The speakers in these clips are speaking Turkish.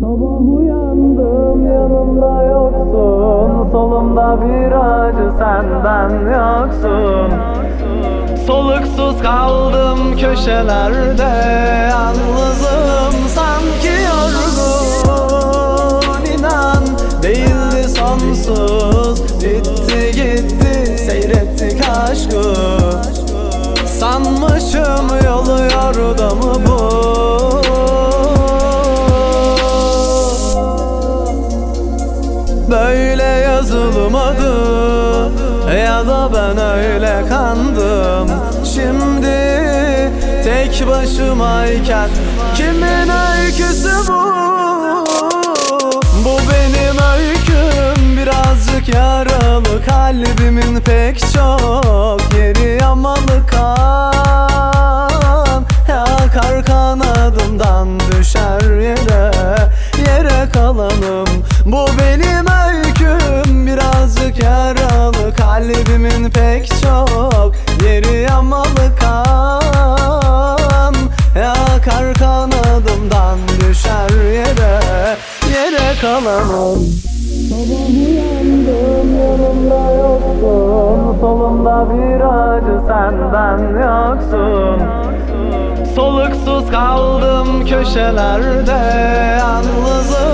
Sabah uyandım yanımda yoksun. Solumda bir acı senden yoksun. Soluksuz kaldım köşelerde. Yalnızım sanki yorgun. İnan değildi sonsuz. Bitti gitti seyrettik aşkı. Sanmışım yolu yordamı bu Ya da ben öyle kandım Şimdi tek başımayken Kimin öyküsü bu? Bu benim öyküm Birazcık yaralı Kalbimin pek çok yeri yamalı Pek çok yeri yamalı kan. Yakar kanadımdan düşer yere Yere kalanım Sabah uyandım yanımda yoksun Solumda bir acı senden yoksun Soluksuz kaldım köşelerde Yalnızım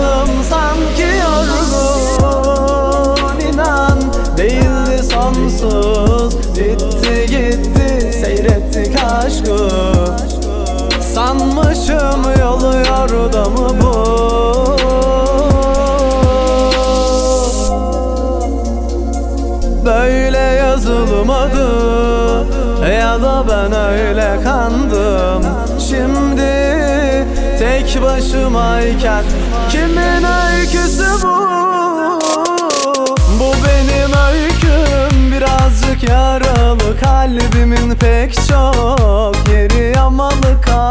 Yordamı bu. Böyle yazılmadı. Ya da ben öyle kandım. Şimdi tek başımayken Kimin öyküsü bu? Bu benim öyküm. Birazcık yaralı Kalbimin pek çok yeri yamalı kan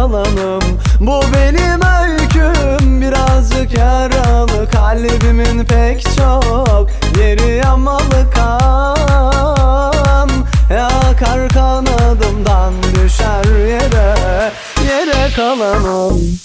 kalanım Bu benim öyküm Birazcık yaralı. Kalbimin pek çok yeri yamalı kan. Yakar kanadımdan düşer yere Yere kalanım